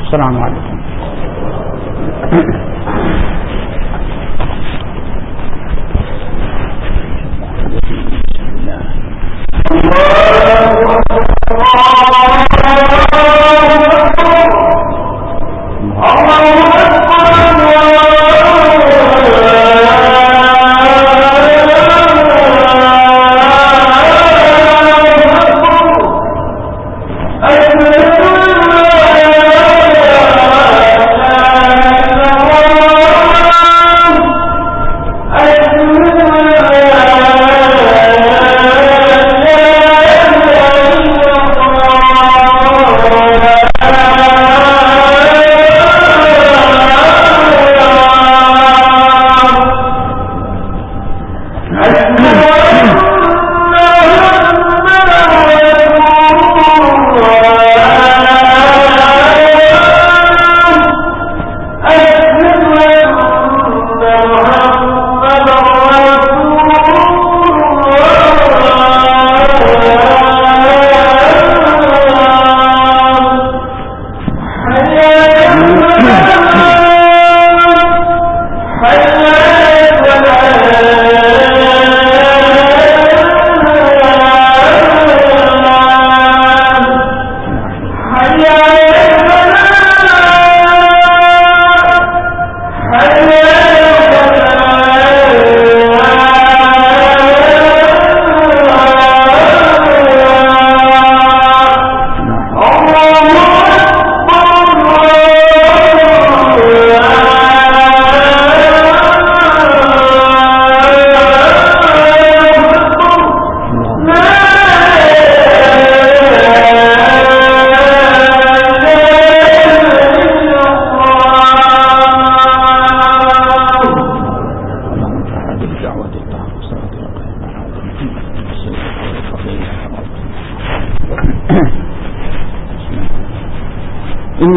السلام علیکم۔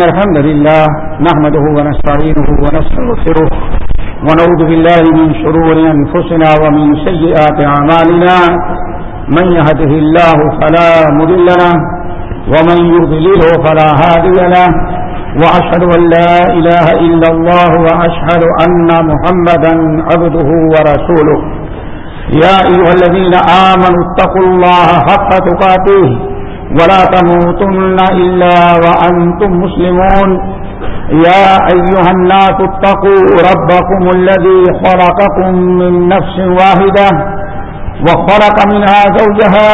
الحمد لله نحمده ونستعينه ونستغفره ونعوذ بالله من شرور أنفسنا ومن سيئات عمالنا من يهده الله فلا مذلنا ومن يضلله فلا هادي له وأشهد أن لا إله إلا الله وأشهد أن محمدا عبده ورسوله يا أيها الذين آمنوا اتقوا الله حق تقاتيه ولا تموتن إلا وأنتم مسلمون. يا أيها الناس اتقوا ربكم الذي خلقكم من نفس واحدة وخلق منها زوجها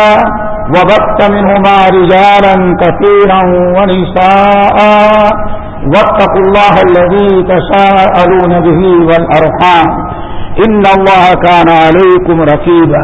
وبت منهما رجالا كثيرا ونساء. واتقوا الله الذي تساءلون به والأرحام. إن الله كان عليكم ركيبا.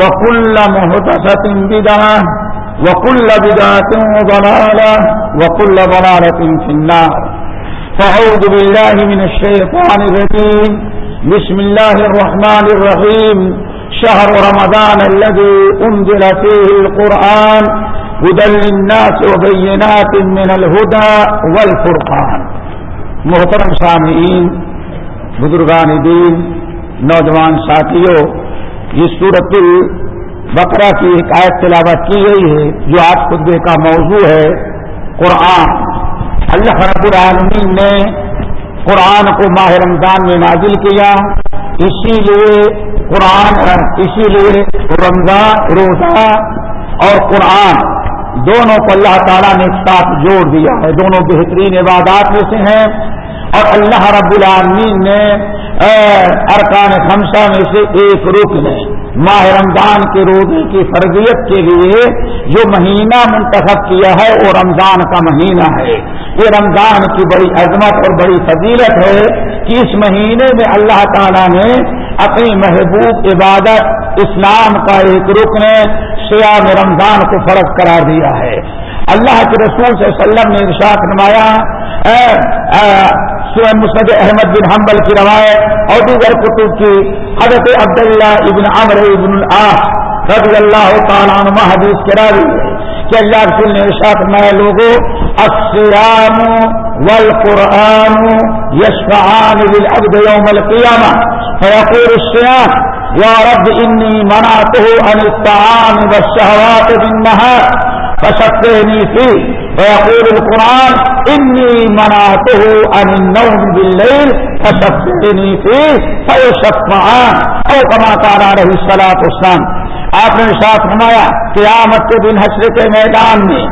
وكل مهدسة بدعة وكل بدعة ضلالة وكل ضلالة في النار فعوذ بالله من الشيطان الرجيم بسم الله الرحمن الرحيم شهر رمضان الذي أنزل فيه القرآن هدى للناس وبينات من الهدى والفرقان محترم سامعین بزرگان دین، نوجوان ساتھیوں یہ سورت البقرہ کی ایک آیت تلاوت کی گئی ہے، جو آج خطبے کا موضوع ہے، قرآن۔ اللہ رب العالمین نے قرآن کو ماہ رمضان میں نازل کیا۔ اسی لیے قرآن اسی لیے رمضان، روزہ اور قرآن دونوں کو اللہ تعالیٰ نے ایک ساتھ جوڑ دیا ہے۔ دونوں بہترین عبادات میں سے ہیں۔ اور اللہ رب العالمین نے ارکان خمسہ میں سے ایک رکن ماہ رمضان کے روزے کی فرضیت کے لیے جو مہینہ منتخب کیا ہے، وہ رمضان کا مہینہ ہے۔ یہ رمضان کی بڑی عظمت اور بڑی فضیلت ہے کہ اس مہینے میں اللہ تعالیٰ نے اپنی محبوب عبادت، اسلام کا ایک رکن سیام رمضان کو فرض قرار دیا ہے۔ اللہ کے رسول صلی اللہ علیہ وسلم نے ارشاد نمایا مسد احمد بن حنبل کی روایت اور دیگر کتب کی حضرت عبداللہ ابن عمر ابن العاص رضی اللہ تعالیٰ عنہ حدیث کے راوی کہ اللہ رسول نے ارشاد میں لوگوں الصيام والقرآن يشفعان للعبد يوم القيامة فيقول الصيام يا رب إني منعته عن الطعام والشهوات بالنهار فشفتني فيه ويقول القرآن إني منعته عن النوم بالليل فشفتني فيه فيشفعان أو كما قال عليه الصلاة والسلام، آپ نے ساتھ فرمایا قیامت کے دن حشر کے میدان میں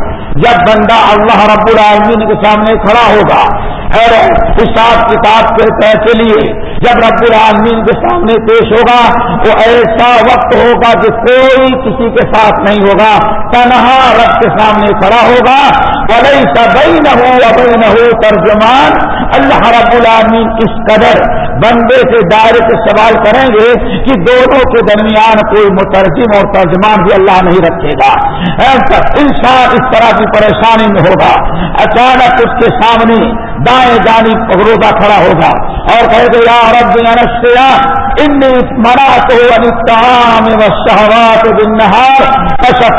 جب بندہ اللہ رب العالمین کے سامنے کھڑا ہوگا اور حساب کتاب کے کے لیے۔ جب رب العالمین کے سامنے پیش ہوگا، وہ ایسا وقت ہوگا کہ کوئی کسی کے ساتھ نہیں ہوگا۔ تنہا رب کے سامنے کھڑا ہوگا۔ بڑی سبئی نہ ہو ابئی نہ ہو ترجمان۔ اللہ رب العالمین اس قدر بندے سے ڈائریکٹ سوال کریں گے کہ دونوں کے درمیان کوئی مترجم اور ترجمان بھی اللہ نہیں رکھے گا۔ انسان اس طرح کی پریشانی میں ہوگا۔ اچانک اس کے سامنے دائیں جانب روزہ کھڑا ہوگا اور کہے گا یا رب انسیا ان مرا تو انتہام و شہوات دن نہار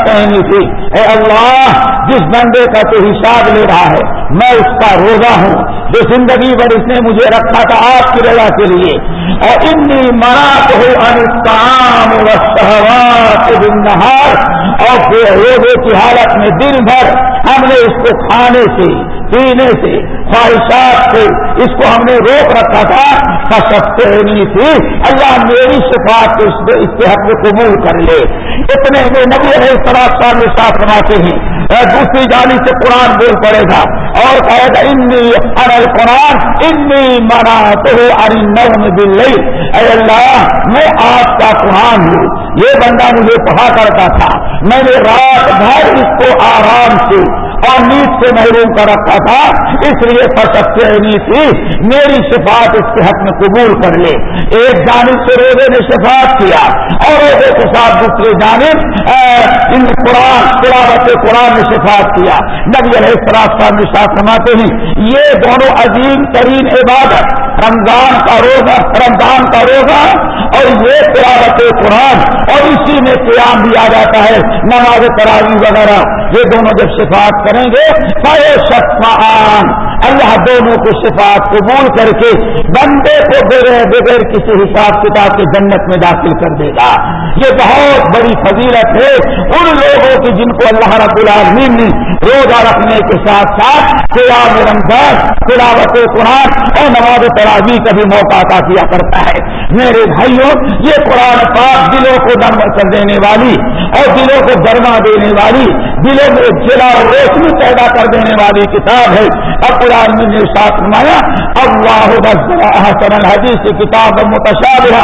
کہنی تھی۔ اے اللہ، جس بندے کا تو حساب لے رہا ہے، میں اس کا روزہ ہوں، جو زندگی بھر اس نے مجھے رکھا تھا آپ کی رضا کے لیے۔ اور انی مرا تو انتہام و شہوات دن نہار اور روزے کی حالت میں دن بھر ہم نے اس کو کھانے سے پینے سے خواہشات سے اس کو ہم نے روک رکھا تھا۔ سستے نہیں تھی اللہ میری صفات کو اس کے حق میں قبول کر لے۔ اتنے میں نبی علیہ سراب سال میں ساتھ بناتے ہیں دوسری جانی سے قرآن بول پڑے گا۔ اور کہے گا انی ارل قرآن انی منا تو اری دل اے اللہ، میں آپ کا قرآن ہوں۔ یہ بندہ مجھے پڑھا کرتا تھا۔ میں نے رات بھر اس کو آرام سے اور نیت سے محروم کر رکھا تھا، اس لیے فسکتے نہیں تھی۔ میری صفات اس کے حق میں قبول کر لے۔ ایک جانب سے روزے نے شفاعت کیا اور روزے کے ساتھ دوسرے جانب ان قرآن قرآن قرآن نے شفاعت کیا۔ نبی علیہ السلام صاحب نے ساتھ سماتے ہیں، یہ دونوں عظیم ترین عبادت، رمضان کا روزہ، رمضان کا روزہ، اور یہ قرآن قرآن، اور اسی میں قیام دیا جاتا ہے، نماز تراوی وغیرہ۔ یہ دونوں جب شفاعت کریں گے شفان اللہ دونوں کو شفاعت قبول کر کے بندے کو بغیر بغیر کسی حساب کتاب کے جنت میں داخل کر دے گا۔ یہ بہت بڑی فضیلت ہے۔ ان لوگوں کی جن کو اللہ رب العالمین نے روزہ رکھنے کے ساتھ ساتھ قیام رمضان، تلاوت قرآن اور نماز تراوی کا بھی موقع عطا کیا کرتا ہے۔ میرے بھائیوں، یہ قرآن پاک دلوں کو نرم کر دینے والی اور دلوں کو گرما دینے والی دلوں میں جلا روشنی پیدا کر دینے والی کتاب ہے۔ اب قرآن نے ساتھ نمایا اللہ حسن الحدیث کتاب متشابہ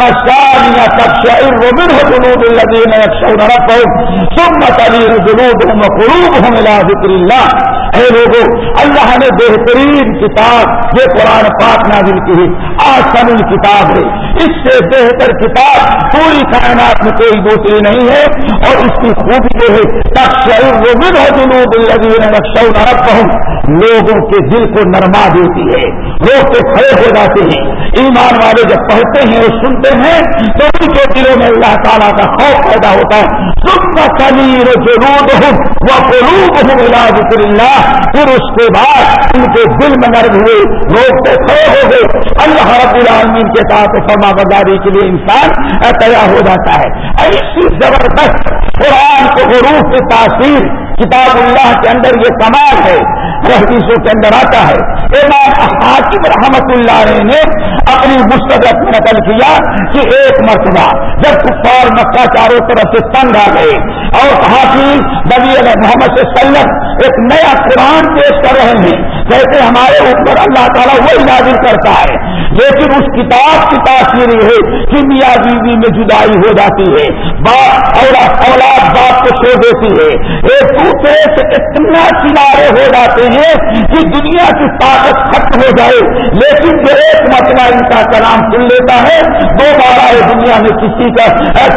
مسالیہ تبشعر ومنہ جنوب الذین یکشون ربهم ثم تلیر جنوبهم وقلوبهم الى ذکر اللہ۔ اے لوگوں اللہ نے بہترین کتاب یہ قرآن پاک نازل کی ہے آسن کتاب ہے۔ اس سے بہتر کتاب پوری کائنات میں کوئی دوسری نہیں ہے۔ اور اس کی خوبی جو ہے جنوب الذین لوگوں کے دل کو نرما دیتی ہے لوگ کے کھڑے ہو جاتے ہیں۔ ایمان والے جب پڑھتے ہیں اور سنتے ہیں، تو ان کے دلوں میں اللہ تعالیٰ کا خوف پیدا ہوتا ہے۔ سب کلیر جلود ہوں وہ قلوب ہوں اللہ پھر اس کے بعد ان کے دل میں نرم ہوئے، لوگ سے کھڑے ہو گئے۔ اللہ رب العالمین کے ساتھ فرما برداری کے لیے انسان تیار ہو جاتا ہے۔ ایسی زبردست قرآن کو حروف کی تاثیر کتاب اللہ کے اندر یہ کمال ہے حدیثوں کے اندر آتا ہے۔ امام حاکم رحمت اللہ علیہ نے اپنی مستقت میں نقل کیا کہ ایک مرتبہ جب کفار مکہ چاروں طرف سے تنگ آ گئے اور کہا کہ نبی علیہ محمد سے سلم ایک نیا قرآن پیش کر رہے ہیں، جیسے ہمارے اوپر اللہ تعالیٰ وہی نازل کرتا ہے۔ لیکن اس کتاب کی تاثیر یہ ہے کہ میاں بیوی میں جدائی ہو جاتی ہے، باپ اولاد باپ کو چھوڑ دیتی ہے۔ ایک دوسرے سے اتنا کنارے ہو جاتے ہیں کہ دنیا کی طاقت ختم ہو جائے۔ لیکن جو ایک مسئلہ ان کا کلام سن لیتا ہے۔ دوبارہ دنیا میں کسی کا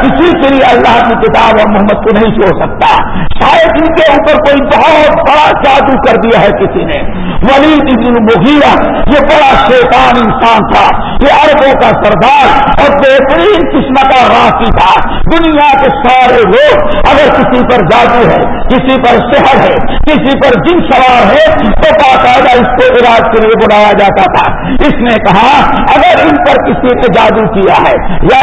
کسی کے لیے اللہ کی کتاب اور محمد کو نہیں چھوڑ سکتا۔ شاید ان کے اوپر کوئی بہت بڑا جادو کر دیا ہے کسی نے۔ ولید ابن مغیرہ یہ بڑا شیطان انسان تھا۔ یہ اربوں کا سردار اور بہترین قسم کا راسی تھا۔ دنیا کے سارے لوگ اگر کسی پر جادو ہے، کسی پر شہر ہے، کسی پر جن سوار ہے، تو باقاعدہ اس کو علاج کے لیے بلایا جاتا تھا۔ اس نے کہا اگر ان پر کسی نے جادو کیا ہے، یا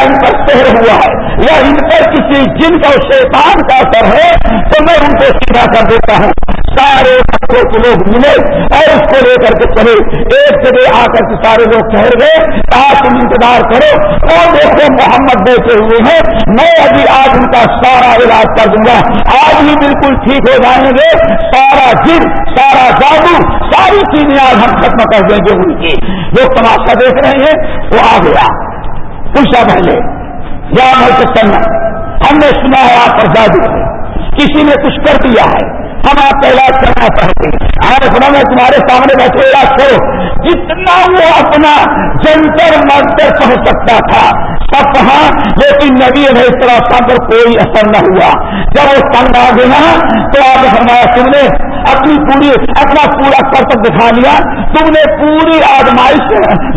ان پر شہر ہوا ہے، یا ان پر کسی جن کا شیطان کا اثر ہے، تو میں ان کو سیدھا کر دیتا ہوں۔ سارے بچوں کے لوگ ملے اور اس کو لے کر کے چلے۔ ایک جگہ آ کر کے سارے لوگ ٹھہر گئے۔ کہا تم انتظار کرو۔ اور دیکھو محمد بیٹھے ہوئے ہیں۔ میں ابھی آج ان کا سارا علاج کر دوں گا۔ آج ہی بالکل ٹھیک ہو جائیں گے۔ سارا جن، سارا جادو، ساری چیزیں آج ہم ختم کر دیں گے ان کی۔ جو تماشا دیکھ رہے ہیں۔ وہ آ گیا۔ پوچھا پہلے یا میں ہم نے سنا ہے آپ پر جادو۔ کسی نے کچھ کر دیا ہے۔ ہم آپ کا علاج کرنا چاہتے ہیں۔ آج اپنا میں تمہارے سامنے بیٹھے علاج کرو جتنا وہ اپنا جنتر منتر پہنچ سکتا تھا، سب کہاں، لیکن نبی علیہ السلام پر کوئی اثر نہ ہوا۔ جب وہ تنگ آ گیا تو آپ ہمارا سن لیں اپنی پوری اپنا پورا کرتب دکھا لیا۔ تم نے پوری آزمائش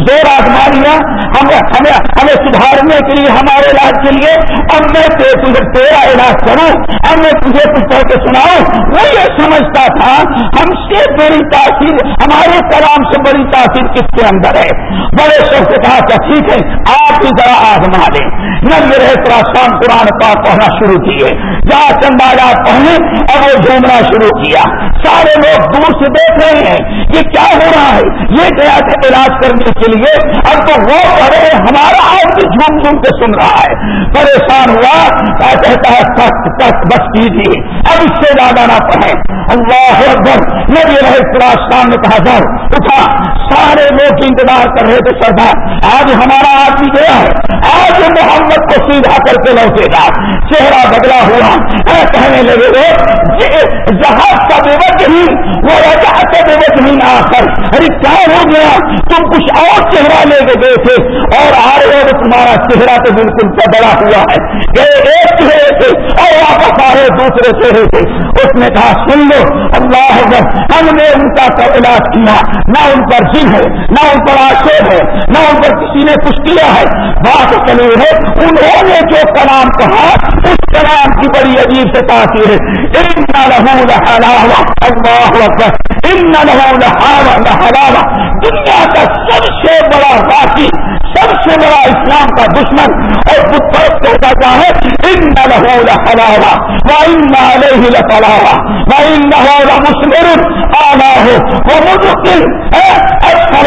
زور آزما لیا۔ ہمیں ہمیں ہمیں سدھارنے کے لیے، ہمارے علاج کے لیے۔ اب میں تجھے تیرا علاج کروں۔ اب میں تجھے کچھ کہہ کے سناؤں۔ وہ یہ سمجھتا تھا، ہم سے بڑی تاثیر ہمارے کلام سے بڑی تاثیر کس کے اندر ہے؟ بڑے شوق سے کہا کیا ٹھیک ہے، آپ ہی ذرا آزما لیں۔ نہ میرے شام قرآن پاک پڑھنا شروع کیے۔ جہاں چند آزاد پڑھنے اور وہ جھومنا شروع کیا۔ سارے لوگ دور سے دیکھ رہے ہیں یہ کیا ہو رہا ہے؟ یہ گیا تھا علاج کرنے کے لیے۔ اب تو وہ پڑھے ہمارا آج بھی جھوم جھوم کے سن رہا ہے۔ پریشان ہوا کہتا ہے، سخت سخت، بس کیجیے۔ اب اس سے زیادہ نہ پڑھے اللہ اکبر، نبی رہے شام نے کہا، جاؤ، اٹھا۔ سارے لوگ انتظار کر رہے تھے، سردار۔ آج ہمارا آدمی گیا ہے۔ آج محمد کو سیدھا کر کے لوٹے گا۔ چہرہ بدلا ہوا۔ کہنے لگے جی، جہاز کا بے وقت ہی وہ بے وقت ہی کر ارے کیا ہو گیا؟ تم کچھ اور چہرہ لے کے گئے تھے اور آ رہے ہو، تمہارا چہرہ تو بالکل بدلا ہوا ہے۔ گئے ایک چہرے تھے اور واپس آ رہے دوسرے چہرے تھے اس نے کہا، سن لو، اللہ ہم نے ان کا علاج کیا نہ ان پر جن ہے، نہ ان پر آشیب ہے، نہ ان پر کسی نے کچھ کیا ہے۔ بات چلی ہے، انہوں نے جو کلام کہا اس کلام کی بڑی عجیب سے تاثیر ہے۔ دنیا کا سب سے بڑا راکی سب سے بڑا اسلام کا دشمن اور بت پرست کہتا ہے ان نہ حلاوا وہ ان نہ پلاوا وہ ان نہ مسلم آنا ہو وہ مجھے اچھا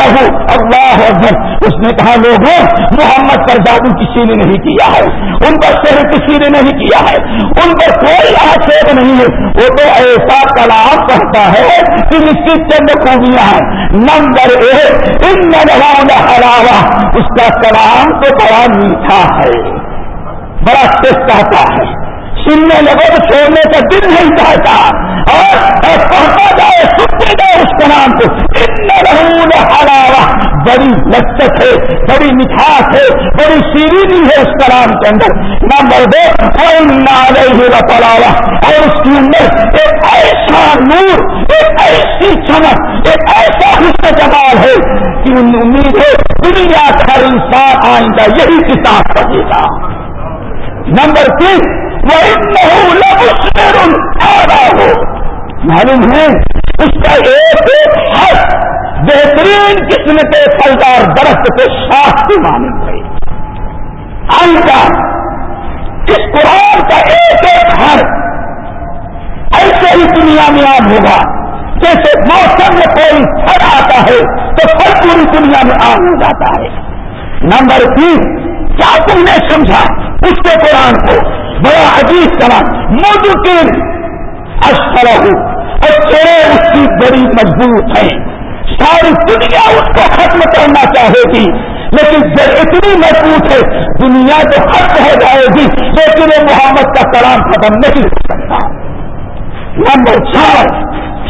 اللہ اکبر اس نے کہا، لوگوں، محمد پر جادو کسی نے نہیں کیا ہے، ان پر شہر کسی نے نہیں کیا ہے، ان پر کوئی آشیب نہیں ہے۔ وہ تو ایسا کلام کرتا ہے کہ اس کی چند خوبیاں ہیں۔ نمبر ایک ان نہ ہراوا اس کا کلام تو بڑا میٹھا ہے، بڑا ٹیسٹ آتا ہے۔ سننے لگو تو چھوڑنے کا دل نہیں چاہتا۔ اور پڑھتا جائے، سنتے جائے اس کے نام کو اتنا ہلاوا بڑی لچک ہے، بڑی مٹھاس ہے، بڑی سیرینی ہے اس کلام کے اندر۔ نمبر دو۔ اور پڑاوا اور اس کے اندر ایک ایسا نور، ایک ایسی چمک، ایک ایسا حصہ جمال ہے۔ کہ امید ہے دنیا کا ہر انسان آئندہ یہی کتاب پڑھے گا۔ نمبر تین وہ ہو معلوم ہے، اس کا ایک ایک حق بہترین قسم کے پھلدار درخت کے ساتھ کی مانند ہے۔ آئندہ، اس قرآن کا ایک ایک ہر ایسے ہی دنیا میں عام ہوگا جیسے موسم میں کوئی پھل آتا ہے۔ تو پھل پوری دنیا میں عام ہو جاتا ہے۔ نمبر تین، کیا تم نے سمجھا اس کے قرآن کو؟ بڑا عجیب کلام مدکر اشفرہ اور چڑے اس کی بڑی مضبوط ہے ساری دنیا اس کو ختم کرنا چاہے گی۔ لیکن جب اتنی مضبوط ہے، دنیا تو ختم ہو جائے گی۔ لیکن وہ محمد کا کلام ختم نہیں ہو سکتا۔ نمبر چار،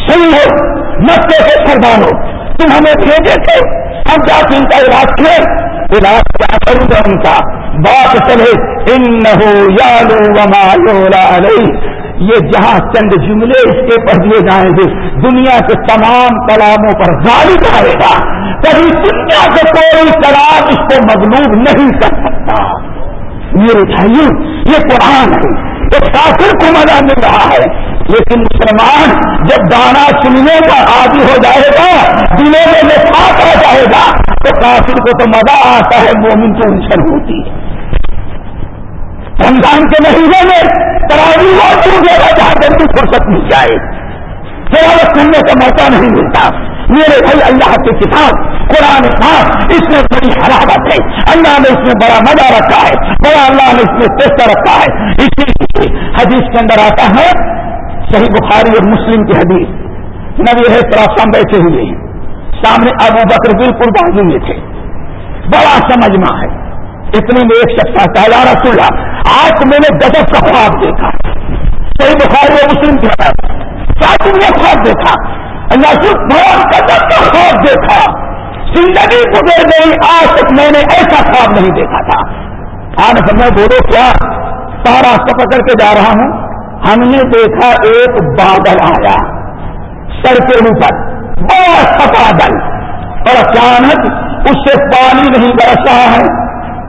صحیح ہو نقطے سے سردانو تم ہمیں بھیجے تھے۔ ہم جا کے ان کا علاج کریں علاج کیا کروں گا ان کا؟ بات چلے ان یالو علیہ۔ یہ جہاں چند جملے اس کے پڑھ دیے جائیں گے، دنیا کے تمام کلاموں پر غالب آئے گا۔ کبھی دنیا کے کوئی کلام اس کو مغلوب نہیں کر سکتا۔ میرے بھائی یہ قرآن ہے۔ یہ کافر کو مزہ مل رہا ہے۔ لیکن مسلمان جب دانا سننے کا عادی ہو جائے گا، دلوں میں لفاق آ جائے گا، تو کافر کو تو مزہ آتا ہے، مومن کو انسن ہوتی ہے۔ رمضان کے مہینے میں تراوی وہ چوجے گا جہاں دن کی فرصت مل جائے۔ تلاوت سننے کا موقع نہیں ملتا۔ میرے بھائی، اللہ کی کتاب، قرآن خاص اس میں بڑی حراوت ہے۔ اللہ نے اس میں بڑا مزہ رکھا ہے۔ بڑا اللہ نے اس میں پیسہ رکھا ہے۔ اسی لیے حدیث کے اندر آتا ہے صحیح بخاری اور مسلم کی حدیث۔ نبی ہے تراسم بیٹھے ہوئے ہیں۔ سامنے ابو بکر بالکل بازو میں تھے۔ بڑا سمجھنا ہے۔ اتنے میں ایک شخص آتا ہے یار رسول آج میں نے گزب کا خواب دیکھا۔ صحیح بخار میں مسلم کی کیا تم نے خواب دیکھا۔ اللہ سے بہت گزب کا خواب دیکھا۔ زندگی گزر گئی آج تک میں نے ایسا خواب نہیں دیکھا تھا۔ آج میں بولو، کیا؟ سارا پکڑ کے جا رہا ہوں۔ ہم نے دیکھا ایک بادل آیا، سر کے اوپر، بہت سا بادل اور اچانک اس سے پانی نہیں برس رہا ہے۔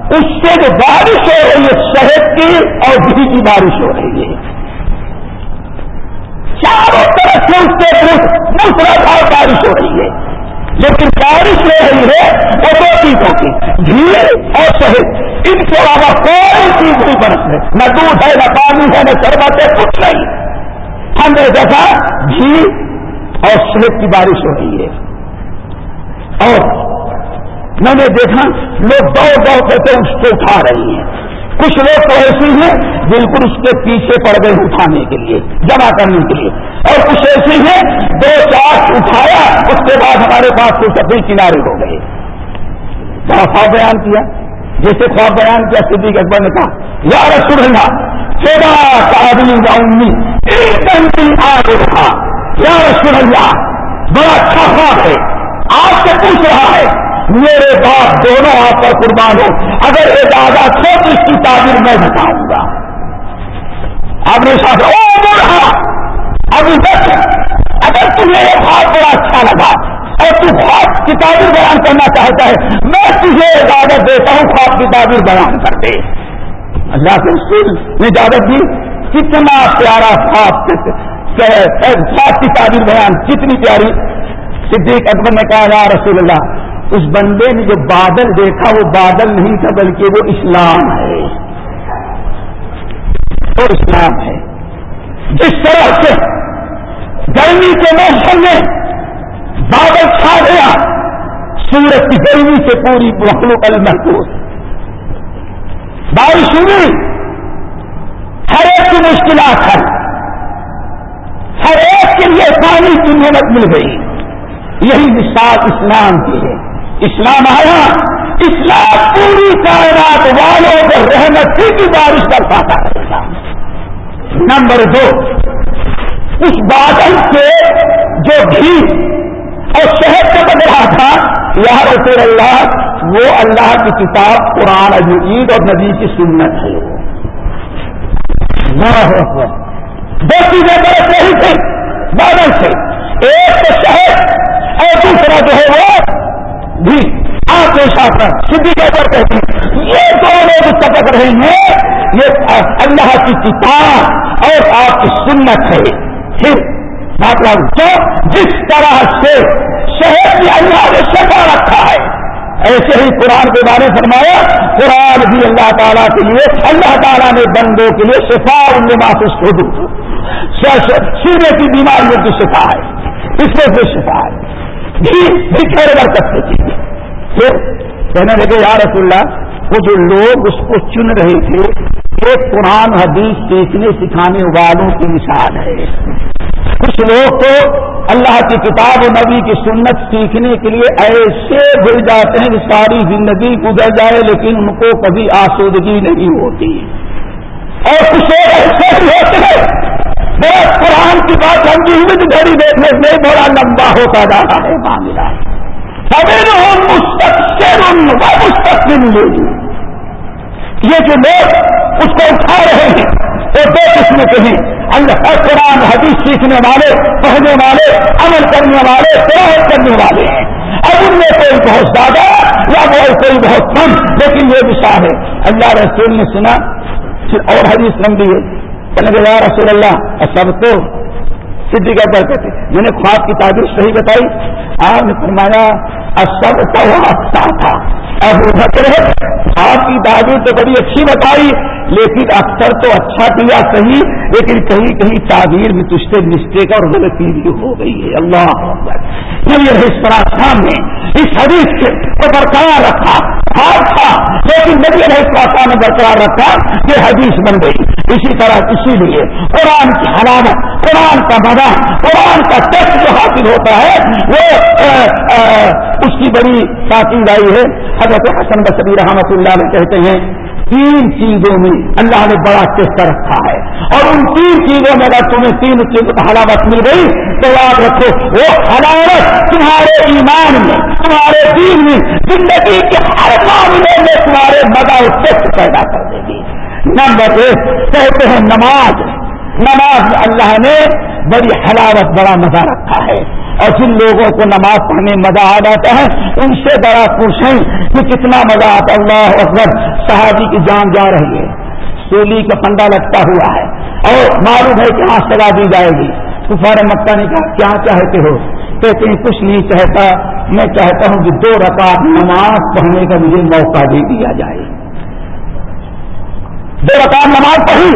اس سے جو بارش ہو رہی ہے، شہد کی اور گھی کی بارش ہو رہی ہے۔ چاروں طرف سے اس کے مسرا بارش ہو رہی ہے۔ لیکن بارش ہو رہی ہے وہ دو چیزوں کی گھی اور شہد ان کے علاوہ کوئی چیز نہیں برس ہے نہ دودھ ہے، نہ پانی ہے، نہ شربت ہے، کچھ نہیں۔ ہم نے دیکھا گھی اور شہد کی بارش ہو رہی ہے۔ اور میں نے دیکھا، لوگ دوڑ دوڑ کر اس کو اٹھا رہی ہیں۔ کچھ لوگ تو ایسی ہیں بالکل اس کے پیچھے پڑ گئے اٹھانے کے لیے، جمع کرنے کے لیے۔ اور کچھ ایسی ہیں دو چار اٹھایا، اس کے بعد ہمارے پاس کچھ اپنے کنارے ہو گئے۔ بڑا خواب بیان کیا، جیسے خواب بیان کیا صدیق اکبر نے کہا، یا رسول اللہ، چودہ آدمی جاؤں ایک دن آگے رہا یا رسول اللہ، بڑا اچھا خواب ہے۔ آپ سے پوچھ رہا ہے، میرے باپ دونوں آپ پر قربان ہو۔ اگر ایک آگا چھوٹ اس کی تعبیر میں بتاؤں گا۔ اب نے ساتھ او بڑھا! ابھی بس اگر تمہیں یہ خواب بڑا اچھا لگا، اور تو خواب کی تعبیر بیان کرنا چاہتا ہے، میں تجھے اجازت دیتا ہوں، خواب کی تعبیر بیان کر دے۔ اللہ کے اسکول نے اجازت دی، کتنا پیارا خواب خواب کی تعبیر بیان کتنی پیاری۔ صدیق اکبر نے کہا، یا رسول اللہ، اس بندے نے جو بادل دیکھا، وہ بادل نہیں تھا، بلکہ وہ اسلام ہے۔ وہ اسلام ہے۔ جس طرح سے گرمی کے موسم میں بادل چھا گیا، سورج کی گرمی سے پوری مخلوق المحفوظ۔ بارش ہوئی، ہر ایک کی مشکلات ہے ہر ایک کے لیے پانی کی محنت مل گئی۔ یہی مثال اسلام کی ہے۔ اسلام آیا، اسلام پوری کائنات والوں کو رحمت کی بارش کر پاتا ہے۔ نمبر دو اس بادل سے جو گھی اور شہد کا بن رہا تھا، یا رسول اللہ، وہ اللہ کی کتاب، قرآن عجیب اور نبی کی سنت ہے۔ دو چیزیں برس رہی تھی بادل سے۔ ایک تو شہد اور دوسرا جو ہے وہ بھی۔ آپ کے سدھی کہتے ہیں۔ یہ دو لوگ سبق رہے ہیں یہ اللہ کی کتاب اور آپ کی سنت ہے۔ پھر مطلب جو جس طرح سے شہر میں اللہ نے شفا رکھا ہے، ایسے ہی قرآن کے بارے فرمایا، قرآن بھی اللہ تعالیٰ کے لیے، اللہ تعالیٰ نے بندوں کے لیے شفا ان میں محسوس ہو دوں سینے کی بیماریوں کی شفا ہے۔ اس میں بھی شفا ہے۔ جی، جی، بھی برکت سے جی۔ پھر کہنے لگے، یا رسول اللہ، وہ جو لوگ اس کو چن رہے تھے یہ قرآن حدیث سیکھنے سکھانے والوں کی مثال ہے۔ کچھ لوگ تو اللہ کی کتاب و نبی کی سنت سیکھنے کے لیے ایسے گر جاتے ہیں کہ ساری زندگی گزر جائے لیکن ان کو کبھی آسودگی نہیں ہوتی۔ اور کچھ لوگ ایسے بھی ہوتے ہیں بہت قرآن کی بات ہم جیوت گھڑی دیکھنے میں بڑا لمبا ہوتا جا رہا ہے معاملہ۔ مستقل مستقبل یہ جو لوگ اس کو اٹھا رہے ہیں۔ وہ دو قسم کے ہیں اللہ قرآن، حدیث سیکھنے والے، پڑھنے والے، عمل کرنے والے پراہد کرنے والے ہیں۔ اب ان میں کوئی بہت زیادہ یا کوئی بہت کم، لیکن یہ بھی ہے۔ اللہ رسول نے سنا، پھر اور حدیث لمبی ہے۔ رسول اللہ سب تو سدھی کا کرتے تھے؟ میں نے خواب کی تعبیر صحیح بتائی۔ آپ نے فرمایا سب تو اچھا تھا اب آپ کی تعبیر تو بڑی اچھی بتائی، لیکن اکثر تو اچھا کیا صحیح، لیکن کہیں کہیں تعبیر میں تجھ سے مسٹیک اور غلطی بھی ہو گئی ہے۔ اللہ یہ اس طرح اس حدیث کے تو برقرار رکھا ہار تھا لیکن نبی علیہ السلام نے برقرار رکھا یہ حدیث بن گئی۔ اسی طرح اسی لیے قرآن کی حرامت قرآن کا مزہ قرآن کا ٹیسٹ جو حاصل ہوتا ہے، وہ اس کی بڑی تاکید آئی ہے۔ حضرت حسن بصری رحمت اللہ نے کہتے ہیں، تین چیزوں میں اللہ نے بڑا ٹیسٹ رکھا ہے۔ اور ان تین چیزوں میں اگر تمہیں تین چیزوں حلاوت مل گئی، تو یاد رکھو، وہ حلاوت تمہارے ایمان میں، تمہارے دین میں، زندگی کے ہر معاملے میں تمہارے مزہ اور ٹیسٹ پیدا کر دے گی۔ نمبر ایک، کہتے ہیں نماز۔ نماز میں اللہ نے بڑی حلاوت، بڑا مزہ رکھا ہے۔ اور جن لوگوں کو نماز پڑھنے مزہ آ جاتا ہے، ان سے بڑا پوچھیں کہ کتنا مزہ آتا اللہ اکبر، صحابی کی جان جا رہی ہے۔ سولی کا پنڈا لگتا ہوا ہے۔ اور معلوم ہے کہ ہاں سزا دی جائے گی۔ کفار مکہ نے کہا، کیا چاہتے ہو؟ کہتے ہیں، کچھ نہیں چاہتا۔ میں چاہتا ہوں کہ دو رکعت نماز پڑھنے کا مجھے موقع دے دیا جائے۔ دو رکعت نماز پڑھی،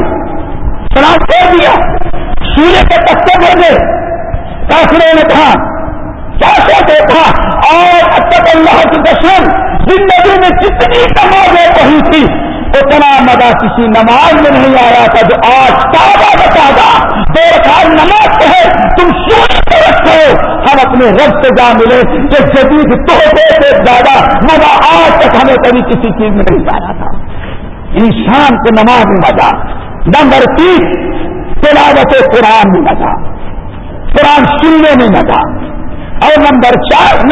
سلام چھوڑ دیا۔ سورج کے پتے بھر گئے کافروں نے کہا کیا کہتے تھا۔ اور اب تک اللہ کی قسم زندگی میں جتنی نمازیں پڑھی تھی، اتنا مزہ کسی نماز میں نہیں آیا تھا جو آج تازہ بتا دو سال نماز پڑھے تم سوچ کے رکھو۔ ہم اپنے رب سے جا ملے کہ جدید توحفے سے زیادہ مزہ آج تک ہمیں کبھی کسی چیز میں نہیں پایا تھا۔ انسان کو نماز میں مزہ، نمبر تین، تلاوت قرآن میں مزہ۔ قرآن سننے میں مزہ اور نمبر چار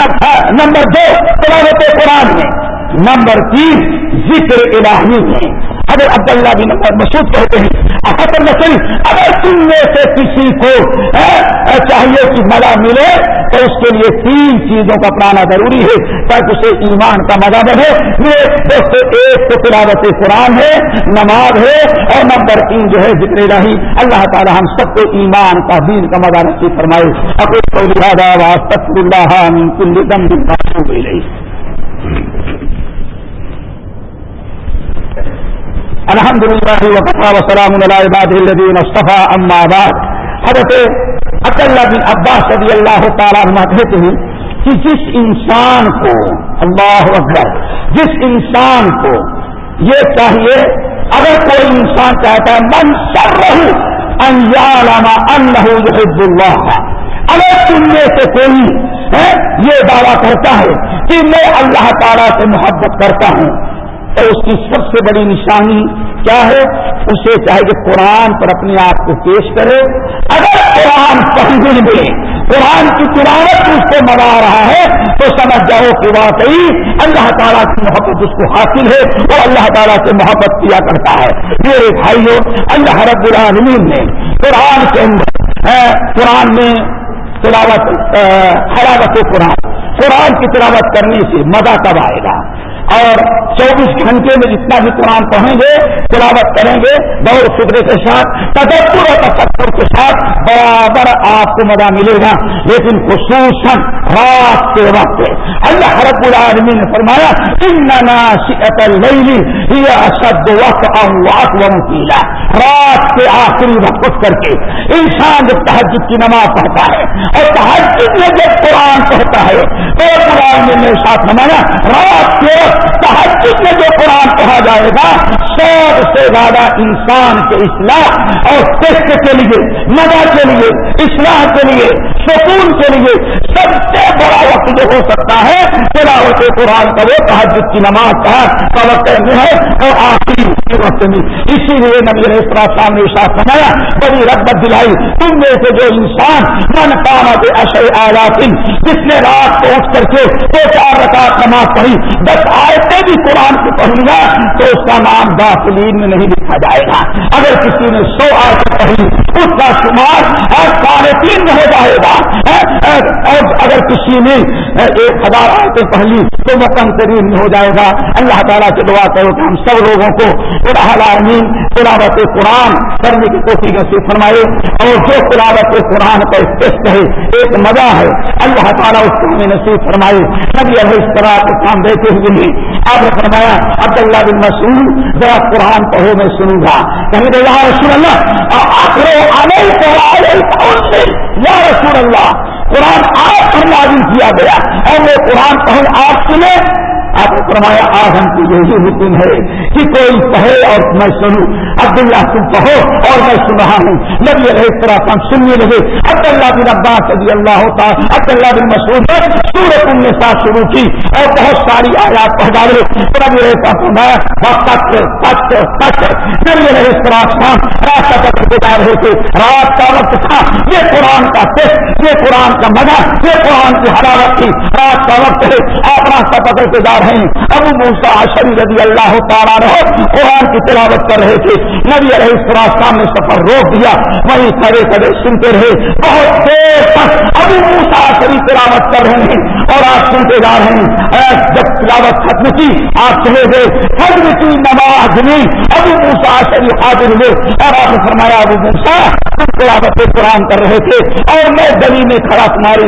نمبر دو تلاوت قرآن میں۔ نمبر تین ذکر الہی میں۔ اگر عبداللہ بن مسعود کہتے ہیں حسن نسل اگر سننے سے کسی کو چاہیے کہ مزہ ملے، تو اس کے لیے تین چیزوں کا اپنانا ضروری ہے تاکہ اسے ایمان کا مزہ بڑھے۔ یہ ایک تو تلاوت قرآن ہے، نماز ہے، اور نمبر تین جو ہے ذکر الہی۔ اللہ تعالی ہم سب کو ایمان کا، دین کا مزہ نصیب فرمائے۔ اپنے اللہ الحمد للہ وقفا وسلام الدین صفا اما بعد. حضرت اکلّہ بن عباس رضی اللہ تعالیٰ عنہ کہتے ہیں کہ جس انسان کو، اللہ اکبر، جس انسان کو یہ چاہیے، اگر کوئی انسان چاہتا ہے، من سر رہو انجالما اللہ اللہ۔ اگر تم میں سے کوئی یہ دعویٰ کرتا ہے کہ میں اللہ تعالیٰ سے محبت کرتا ہوں۔ تو اس کی سب سے بڑی نشانی کیا ہے؟ اسے چاہے کہ قرآن پر اپنے آپ کو پیش کرے۔ اگر قرآن پڑھنے میں قرآن کی تلاوت اس کو منا رہا ہے، تو سمجھ جاؤ کہ واقعی اللہ تعالیٰ کی محبت اس کو حاصل ہے وہ اللہ تعالیٰ سے محبت کیا کرتا ہے۔ میرے بھائیوں اللہ رب العالمین نے قرآن کے اندر قرآن میں تلاوت حراوت قرآن قرآن کی تلاوت کرنے سے مزہ کب آئے گا؟ اور چوبیس گھنٹے میں جتنا بھی قرآن پڑھیں گے، تلاوت کریں گے دور فکرے کے ساتھ تدبر اور تفکر کے ساتھ برابر آپ کو مزہ ملے گا۔ لیکن خصوصاً رات کے وقت اللہ رب العالمین نے فرمایا اشد وقت وکیلا رات کے آخری وقت کر کے انسان جب تحجد کی نماز پڑھتا ہے اور تحجد میں جب قرآن پڑھتا ہے تو قرآن میں ساتھ نمایا رات کے وقت تحقیق میں جو قرآن کہا جائے گا، سب سے زیادہ انسان کے اصلاح اور ٹیسٹ کے لیے مزہ کے لیے، اصلاح کے لیے، سکون کے لیے سب سے بڑا وقت جو ہو سکتا ہے تلاوت قرآن کا وہ تحجد کی نماز کا وقت میں ہے اور آخری وقت میں۔ اسی لیے نبی علیہ السلام نے ساتھ نمایا بڑی رغبت دلائی، تم میں سے جو انسان من کاما کے اشر آیاتن جس نے رات کو اٹھ کر کے دو چار رکعت نماز پڑھی، دس آیتیں بھی قرآن کی پڑھ لیا تو اس کا نام داخلین میں نہیں لکھا جائے گا۔ اگر کسی نے سو آیتیں پڑھی اس کا شمار ساڑھے تین ہو جائے گا اور اگر کسی نے ایک ہزار آیتیں پڑھ تو وہ کم ترین ہو جائے گا۔ اللہ تعالیٰ سے دعا کرو کہ ہم سب لوگوں کو العالمین تلاوت قرآن کرنے کی کوشش نصیب فرمائے اور جو تلاوت قرآن کا ٹیسٹ ہے ایک مزہ ہے۔ اللہ تعالیٰ اس کو ہمیں نصیب فرمائے۔ نبی علیہ اس طرح کے کام دیتے ہوئے بھی آپ نے فرمایا، عبداللہ بن مسعود، ذرا قرآن پڑھو، میں سنوں گا۔ کہیں تو یا رسول اللہ یا رسول اللہ قرآن آپ پر لازم کیا گیا۔ اور وہ قرآن پہن آپ سنیں۔ آپ نے فرمایا، آج ہم کو یہی حکم ہے کہ کوئی کہے اور میں سنوں. عبداللہ تم کہو اور میں سن رہا ہوں. نبی علیہ السلام سننے لگے. عبداللہ بن عباس رضی اللہ ہوتا عبداللہ بن مسعود نے سورت النساء شروع کی اور بہت ساری آیات پڑھ ڈالے. نبی علیہ السلام فرمایا تک تک تک نبی علیہ السلام راستہ تک گزار رہے تھے. رات کا وقت تھا. یہ قرآن کا ٹیسٹ یہ قرآن کا مزہ یہ قرآن کی حرارت تھی. رات کا وقت ہے. آپ راستہ پکڑ کے جا رہے ہیں۔ ابو موسا شری رضی اللہ تعالیٰ رہو قرآن کی تلاوت کر رہے تھے۔ نبی علیہ السلام نے سفر روک دیا۔ وہیں کھڑے کھڑے سنتے رہے۔ بہت دیر تک ابو موسا شری تلاوت کر رہے ہیں۔ اور آپ سنتے جا رہے ہیں جب تلاوت ختم کی آپ چلے گئے۔ حضر کی نماز میں ابو موسا شری حاضر ہوئے۔ اور آپ نے فرمایا، ابو موسا تلاوت قرآن کر رہے تھے اور میں گلی میں کھڑا تمہاری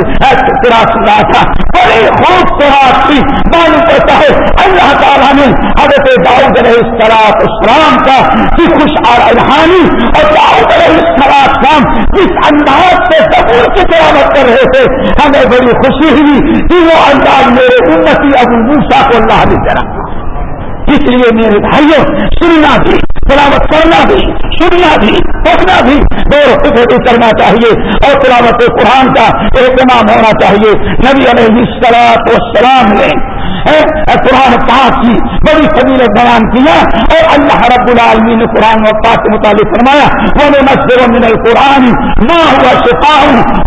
تلاش سن رہا تھا۔ بڑی خوب تلاش تھی معلوم کرتا ہے اللہ تعالیٰ نے حضرت داؤد علیہ السلام اسلام کا کہ خوش آرحانی اور داؤد علیہ السلام جس انداز سے سبور کی تلاوت کر رہے تھے۔ ہمیں بڑی خوشی ہوئی کہ وہ انداز میرے امتی ابو موسا کو اللہ نے کرا اس لیے میرے بھائیوں، سننا بھی، تلاوت کرنا بھی، سننا بھی، پڑھنا بھی دور فکر کرنا چاہیے۔ اور تلاوت قرآن کا اہتمام ہونا چاہیے۔ نبی علیہ السلام السلام نے قرآن پاک کی بڑی فضیلت بیان کیا اور اللہ رب العالمین نے قرآن و پاک کے متعلق فرمایا وہ من القرآن ماں ہوا شفا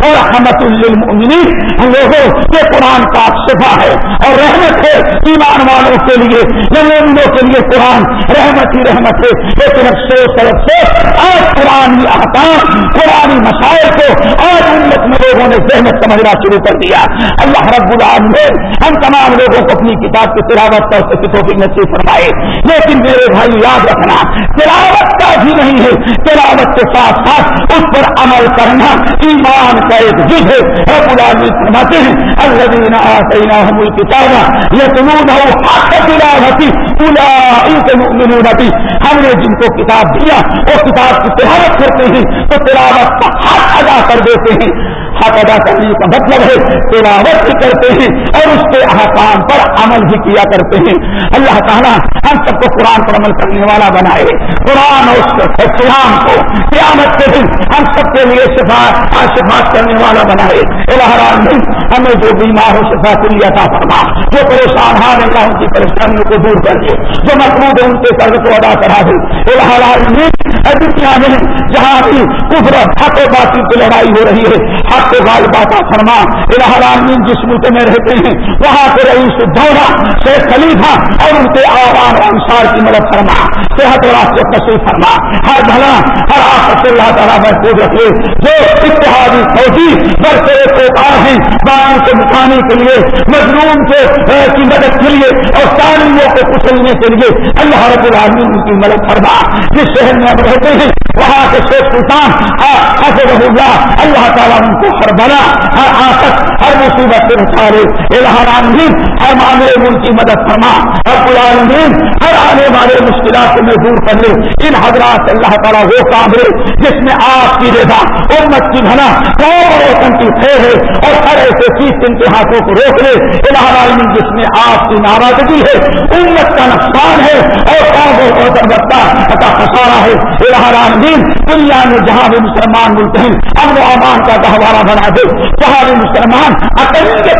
اور رحمت للمؤمنین ہم لوگوں، یہ قرآن پاک شفا ہے اور رحمت ہے ایمان والوں کے لیے مومنوں کے لیے قرآن۔ رحمت ہی رحمت ہے۔ لیکن افسوس طرف سے آج قرآن احکام قرآن مسائل کو آج امت میں لوگوں نے ذہنت سمجھنا شروع کر دیا۔ اللہ رب العالمین، ہم تمام لوگوں کو اپنی کتاب کی تلاوت کا اس توفیق نصیب فرمائے۔ لیکن میرے بھائی یاد رکھنا، تلاوت کا بھی نہیں ہے۔ تلاوت کے ساتھ ساتھ اس پر عمل کرنا ایمان کا ایک جد ہے۔ رب العالمین فرماتے ہیں، الذین آتیناہم الکتاب یتلونہ حق تلاوتی اولئک یؤمنون به ہم نے جن کو کتاب دیا، وہ کتاب کی تلاوت کرتے ہیں، تو تلاوت کا حق ادا کر دیتے ہیں۔ حق ادا کرنے کا مطلب ہے، تلاوت بھی کرتے ہیں اور اس کے احکام پر عمل بھی کیا کرتے ہیں۔ اللہ تعالیٰ ہم سب کو قرآن پر عمل کرنے والا بنائے۔ قرآن اور اسلام کو قیامت کے دن ہم سب کے لیے شفاعت کرنے والا بنائے۔ الحران نہیں ہمیں جو بیمار ہو، شفا کے لیے عطا فرما۔ جو پریشان ہار اللہ ان کی پریشانیوں کو دور کر دے۔ جو مقبوض ہے ان کے قرض کو ادا کرا دے۔ الحران دنیا میں جہاں بھی کفر حق و باطل کی لڑائی ہو رہی ہے، حق کے بعد باتا فرما الحران جس ملک میں رہتے ہیں، وہاں پہ رئیس دورہ شیخ خلیفہ اور ان کے آوان اور انسار کی مدد فرما، صحت راستے تصویر فرما۔ ہر بھلا، ہر آفت اللہ تعالیٰ محفوظ رکھے۔ جو اتحادی فوجی برسے کوکار ہیں، بائیں کو مٹانے کے لیے، مظلوم کے کی مدد کے لیے اور تعلیموں کو کچلنے کے لیے اللہ رب العالمین ان کی مدد فرما۔ جس شہر میں اب رہتے ہیں، وہاں کے شیخ سلطان اللہ اللہ تعالیٰ ان کو ہر بنا، ہر آفت، ہر مصیبت سے اٹھا لے الحرام ہر معاملے ان کی مدد فرما۔ ہر العالمین ہر آنے والے مشکلات میں دور کر لے۔ ان حضرات اللہ تعالیٰ وہ کام ہے جس میں آپ کی رضا، امت کی بھلا روشن کی خیر ہے اور ہر ایسے چیز ان کے ہاتھوں کو روک لے۔ العالمین جس میں آپ کی ناراضگی ہے، امت کا نقصان ہے اور کا خسارا ہے۔ العالمین دنیا میں جہاں بھی مسلمان ملک ہیں، امن و امان کا گہوارہ بنا دے جہاں مسلمان اکیلے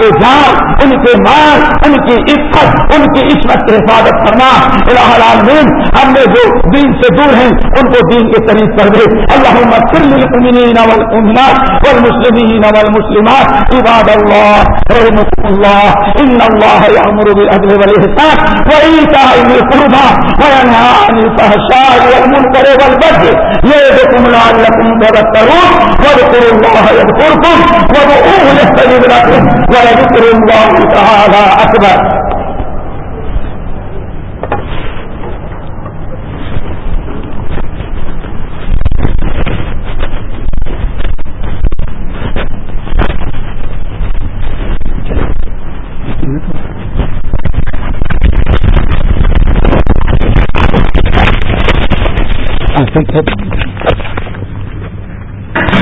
کے جان ان کے مال، ان کی عزت، ان کی عصمت کی حفاظت کرنا الہ العالمین، ہم نے جو دین سے دور ہیں، ان کو دین کے قریب کر دے۔ اللہ للمؤمنین والمؤمنات والمسلمین والمسلمات، عباد اللہ رحمكم الله ان الله يأمر بالعدل والإحسان، وإيتاء ذي القربى وينهى عن الفحشاء والمنكر والبغي يعظكم لعلكم تذكرون واذكروا الله يذكركم وادعوه يستجب لكم ولذكر الله تعالى أكبر.